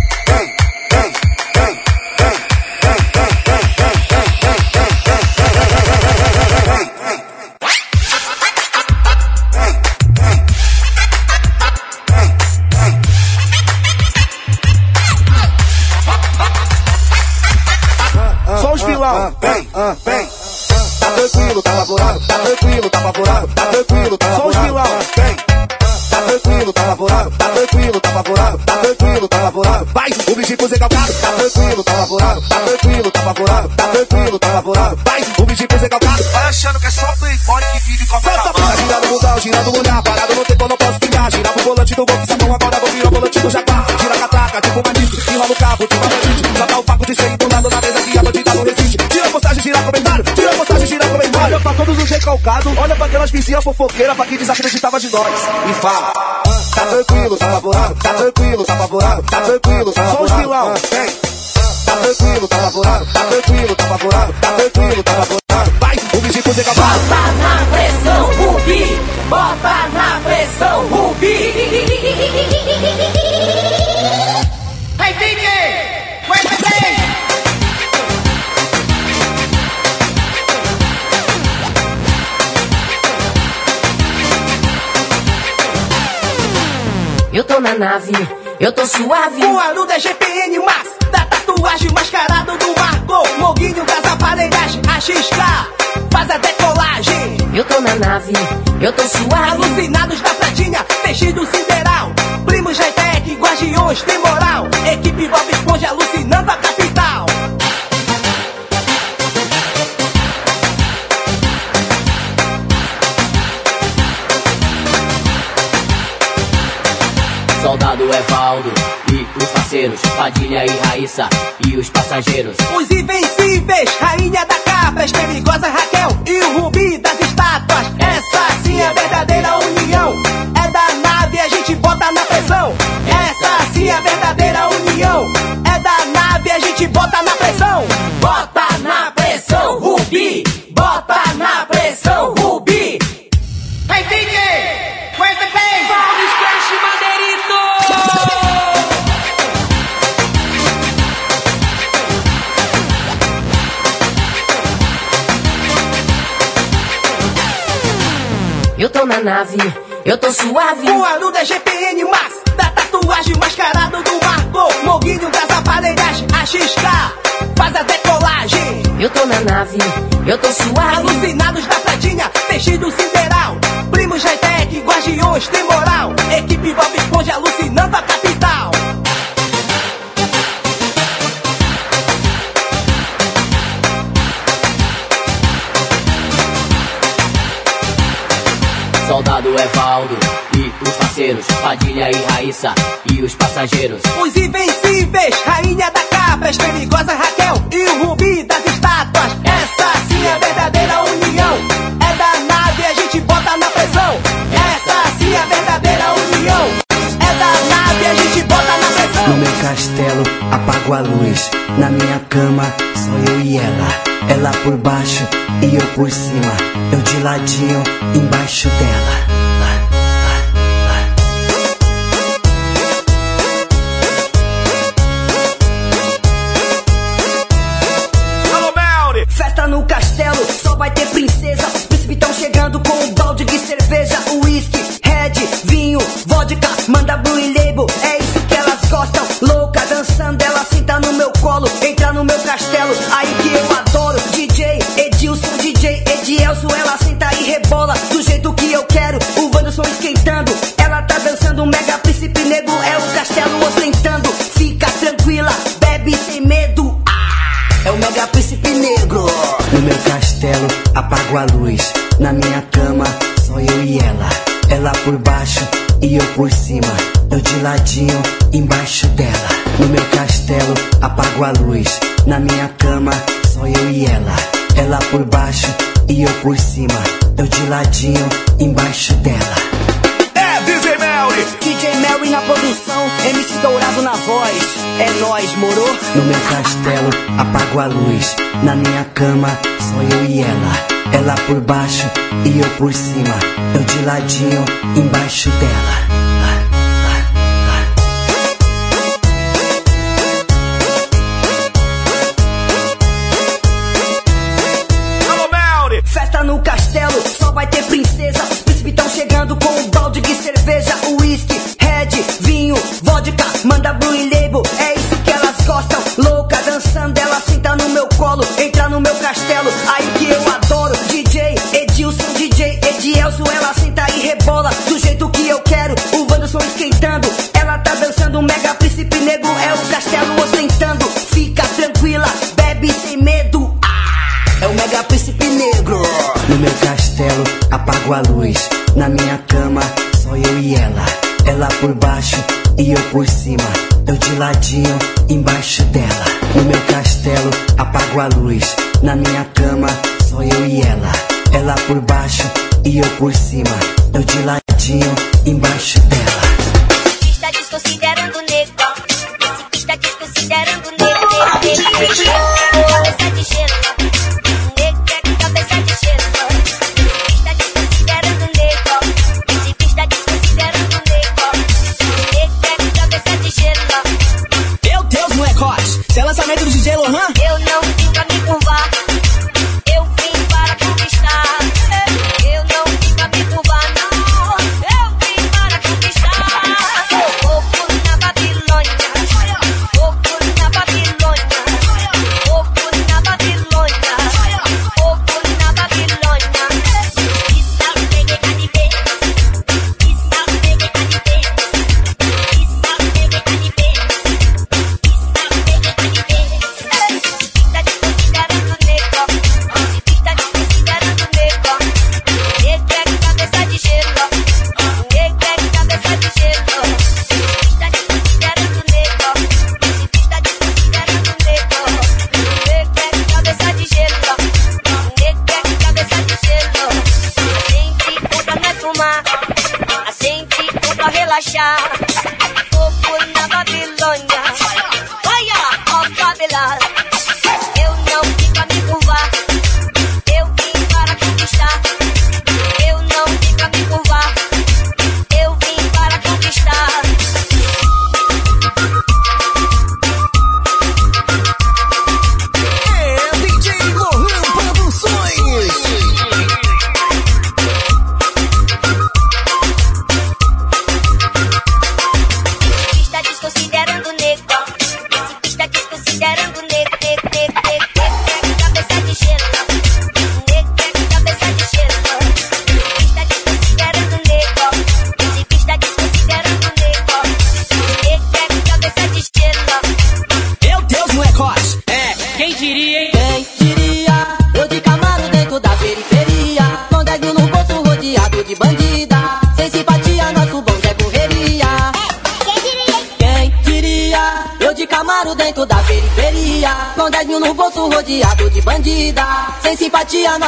Só os vilão, vem, vem. Tá tranquilo, tá favorável, tá tranquilo, tá favorável, tá tranquilo, tá Só os vilão, vem. Tá tranquilo, tá favorável, tá tranquilo, tá favorável, tá tranquilo, tá favorável. Vai, o bichinho Calcado. Tá tranquilo, tá favorável, tá tranquilo, tá favorável, tá tranquilo, tá favorável. Vai, o bichinho Calcado. Vai achando que é só playboy que vive com a Tá girando o mundão, girando o olhar, parado no tempo, não posso ficar. Gira pro volante do gol, que sabão, agora gira comentário, tira a postagem, gira comentário. Olha pra todos os recalcados, olha pra aquelas vizinhas fofoqueiras, pra quem desacreditava de nós. E fala. tá tranquilo, tá apavorado, tá tranquilo, tá apavorado, tá tranquilo, tá. Só os vilão, vem. Tá tranquilo, tá apavorado, tá tranquilo, tá apavorado, tá tranquilo, tá apavorado. Vai, o fazer cavalo. Bota na pressão, Rubi. Bota na pressão, Rubi. tô na nave, eu tô suave. O Aruda é GPN Max, da tatuagem mascarado do Marco. Moguinho das aparelhagens, a XK, faz a decolagem. Eu tô na nave, eu tô suave. Alucinados da pratinha, tecido sideral. Primos high-tech, guardiões, tem moral. Equipe Bob Esponja alucinando a Soldado Evaldo e os parceiros, Padilha e Raíssa e os passageiros. Os invencíveis, rainha da cabras, perigosa Raquel e o Rubi das estátuas. Essa sim é a verdadeira união. É da nave, a gente bota na pressão. Essa sim é a verdadeira união. É da nave, a gente bota na pressão. Bota na pressão, Rubi. Bota na pressão, Rubi. Hey DJ, Eu tô na nave, eu tô suave. O Aruda é GPN Max, da tatuagem mascarado do Marco. Moguinho das aparelhagens, a XK, faz a decolagem. Eu tô na nave, eu tô suave. Alucinados da pratinha, tecido sideral. Primos high-tech, guardiões, tem moral. Equipe Bob Esponja alucinando Padilha e Raíssa e os passageiros. Os invencíveis, rainha da cabras, perigosa Raquel e o Rubi das estátuas. Essa sim é a verdadeira união. É da nave, a gente bota na pressão. Essa sim é a verdadeira união. É da nave, a gente bota na pressão. No meu castelo, apago a luz. Na minha cama, só eu e ela. Ela por baixo e eu por cima. Eu de ladinho, embaixo dela. De cerveja, uísque, red, vinho, vodka, manda blue label. É isso que elas gostam. Louca, dançando, ela senta no meu colo, entra no meu castelo. Aí que eu adoro. DJ Edilson, DJ Edielson, ela senta e rebola do jeito que eu quero. O Wanderson esquentando, ela tá dançando. Mega príncipe negro é o castelo ostentando. Apago a luz. Na minha cama, só eu e ela. Ela por baixo e eu por cima. Eu de ladinho, embaixo dela. No meu castelo, apago a luz. Na minha cama, só eu e ela. Ela por baixo e eu por cima. Eu de ladinho, embaixo dela. DJ Mary na produção, MC Dourado na voz. É nóis, moro? No meu castelo, apago a luz. Na minha cama, só eu e ela. Ela por baixo e eu por cima. Eu de ladinho, embaixo dela. Festa no castelo, com um balde de cerveja, uísque, red, vinho, vodka, manda blue label. É isso que elas gostam. Louca, dançando, ela senta no meu colo, entra no meu castelo. Aí que eu adoro. DJ Edilson, DJ Edielson, ela senta e rebola do jeito que eu quero. O Wanderson esquentando, ela tá dançando. Mega príncipe negro é o castelo ostentando. Fica tranquila, bebe sem medo. É o mega príncipe negro. No meu castelo, apago a luz. por baixo e eu por cima. Eu de ladinho embaixo dela. No meu castelo apago a luz. Na minha cama só eu e ela. Ela por baixo e eu por cima. Eu de ladinho embaixo dela. Desconsiderando o negócio. Desconsiderando o negócio.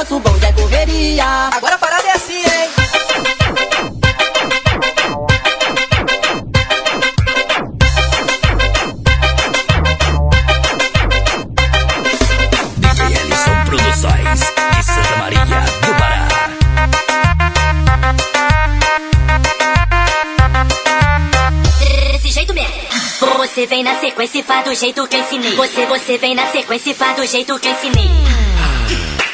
nosso bonde é correria. Agora a parada é assim, hein? Miguelison Produções, de Santa Maria do Pará. Desse jeito mesmo. Você vem na sequência e faz do jeito que eu ensinei. Você, você vem na sequência e faz do jeito que eu ensinei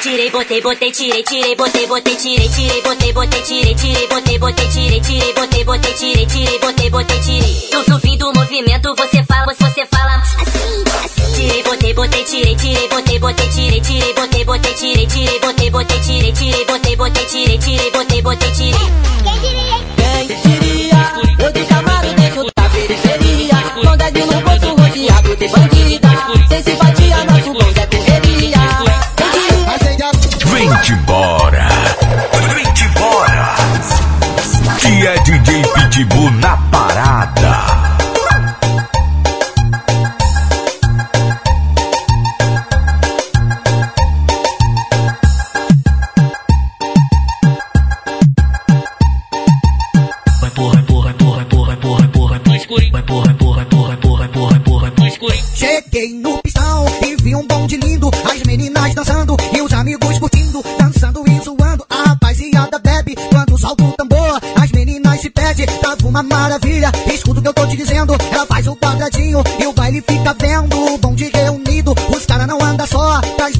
tirei, botei, botei, tirei, tirei, botei, botei, tirei, tirei, botei, botei, tirei, tirei, botei, botei, tirei, tirei, botei, botei, tirei, tirei, botei, botei, tirei. No, no fim do movimento você fala, você fala assim, assim. Tirei, botei, botei, tirei, tirei, botei, botei, tirei, tirei, botei, botei, tirei, tirei, botei, botei, tirei, tirei, botei, botei, tirei, tirei, botei, botei, tirei.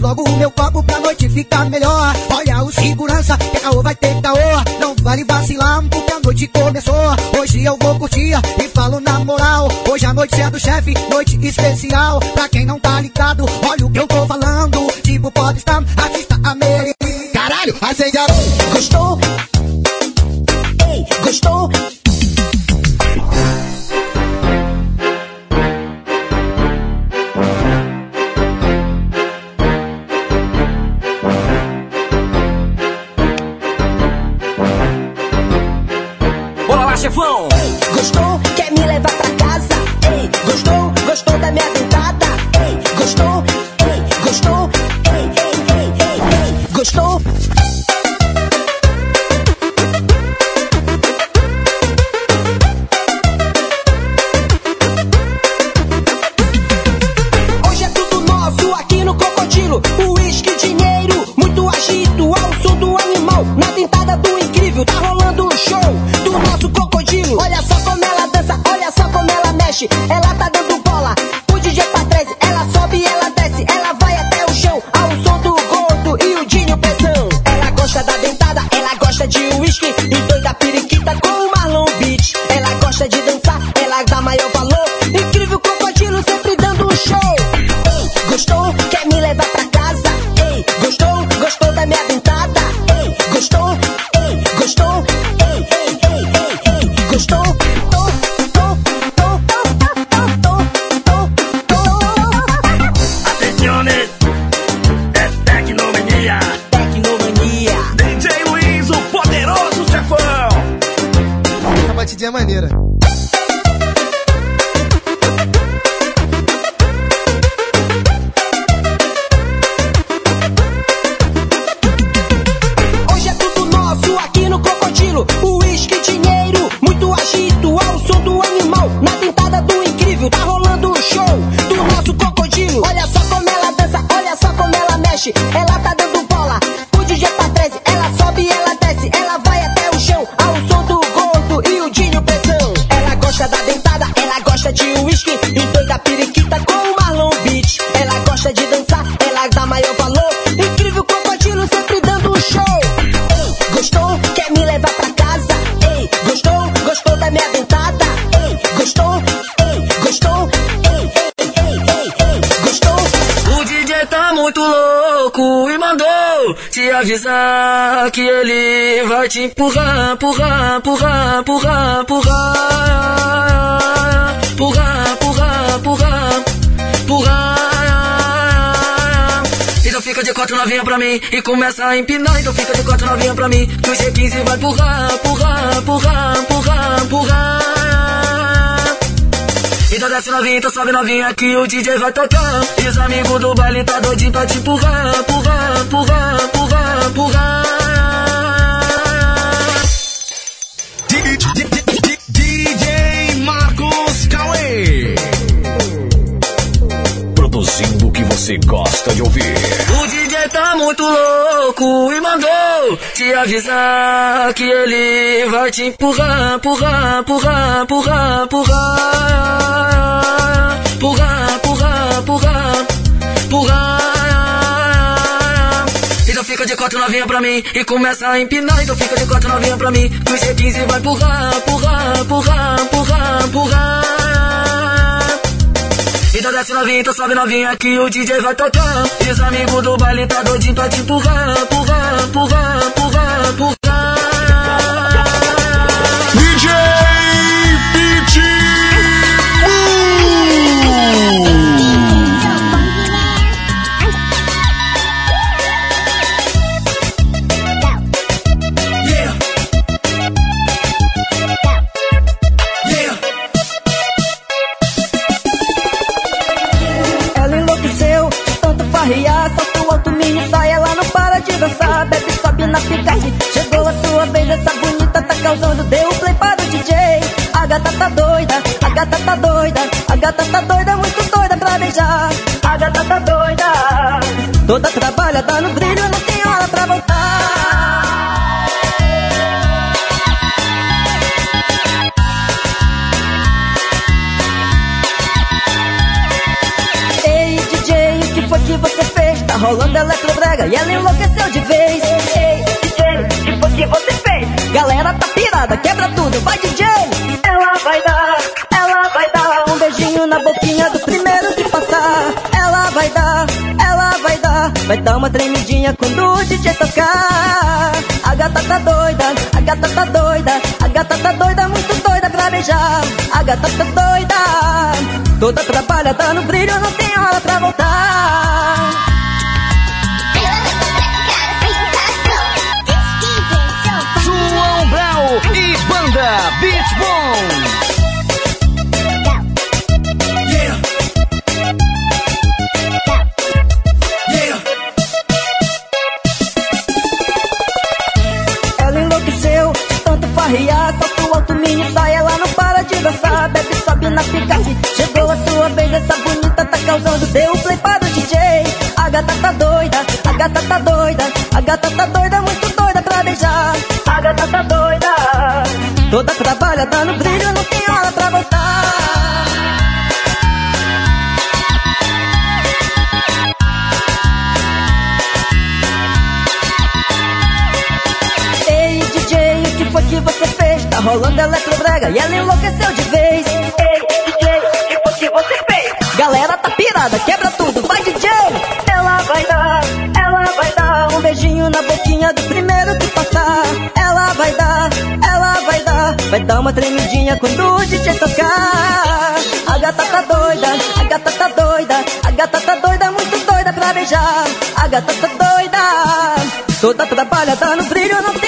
logo o meu copo pra noite ficar melhor. Olha o segurança, que caô vai ter caô. Não vale vacilar, porque a noite começou. Hoje eu vou curtir e falo na moral. Hoje a noite é do chefe, noite especial. Pra quem não tá ligado, olha o que eu tô falando. Tipo, pode estar artista americano. Caralho, acende a. Gostou? Ei, gostou? Avisar que ele vai te empurrar, empurrar, empurrar, empurrar, empurrar, empurrar, empurrar, empurrar, empurrar. Então fica de quatro novinha pra mim e começa a empinar. Então fica de quatro novinha pra mim que o G15 vai empurrar, empurrar, empurrar, empurrar, empurrar. Então desce novinha, então sobe novinha que o DJ vai tocar. E os amigos do baile tá doidinho pra te empurrar, empurrar, empurrar, empurrar, empurrar. DJ Marcos Cauê. Produzindo o que você gosta de ouvir. Tá muito louco e mandou te avisar que ele vai te empurrar, empurrar, empurrar, empurrar, empurrar, empurrar, empurrar, empurrar, empurrar. Então fica de quatro novinha pra mim e começa a empinar. Então fica de quatro novinha pra mim que o G15 vai empurrar, empurrar, empurrar, empurrar, empurrar. Então desce novinha, então sobe novinha que o DJ vai tocar. E os amigos do baile tá doidinho pra te empurrar, empurrar, empurrar, empurrar, empurrar. Causando, deu play para o DJ. A gata tá doida, a gata tá doida, a gata tá doida, muito doida pra beijar. A gata tá doida, toda trabalhada no brilho, não tem hora pra voltar. Ei, DJ, o que foi que você fez? Tá rolando eletrobrega e ela enlouqueceu de vez. Que você fez? Galera tá pirada, quebra tudo, vai DJ! Ela vai dar, ela vai dar um beijinho na boquinha do primeiro que passar. Ela vai dar, ela vai dar, vai dar uma tremidinha quando o DJ tocar. A gata tá doida, a gata tá doida, a gata tá doida, muito doida pra beijar. A gata tá doida. Toda trabalhada no brilho, não tem hora pra voltar. Gata tá doida, a gata tá doida, muito doida pra beijar. A gata tá doida, toda trabalhada no brilho, não tem hora pra voltar. Ei, DJ, o que foi que você fez? Tá rolando eletrobrega e ela enlouqueceu de vez. Ei, DJ, o que foi que você fez? Galera tá pirada, quebra dar uma tremidinha quando o DJ tocar. A gata tá doida, a gata tá doida, a gata tá doida, muito doida pra beijar. A gata tá doida, toda trabalhada no brilho, não tem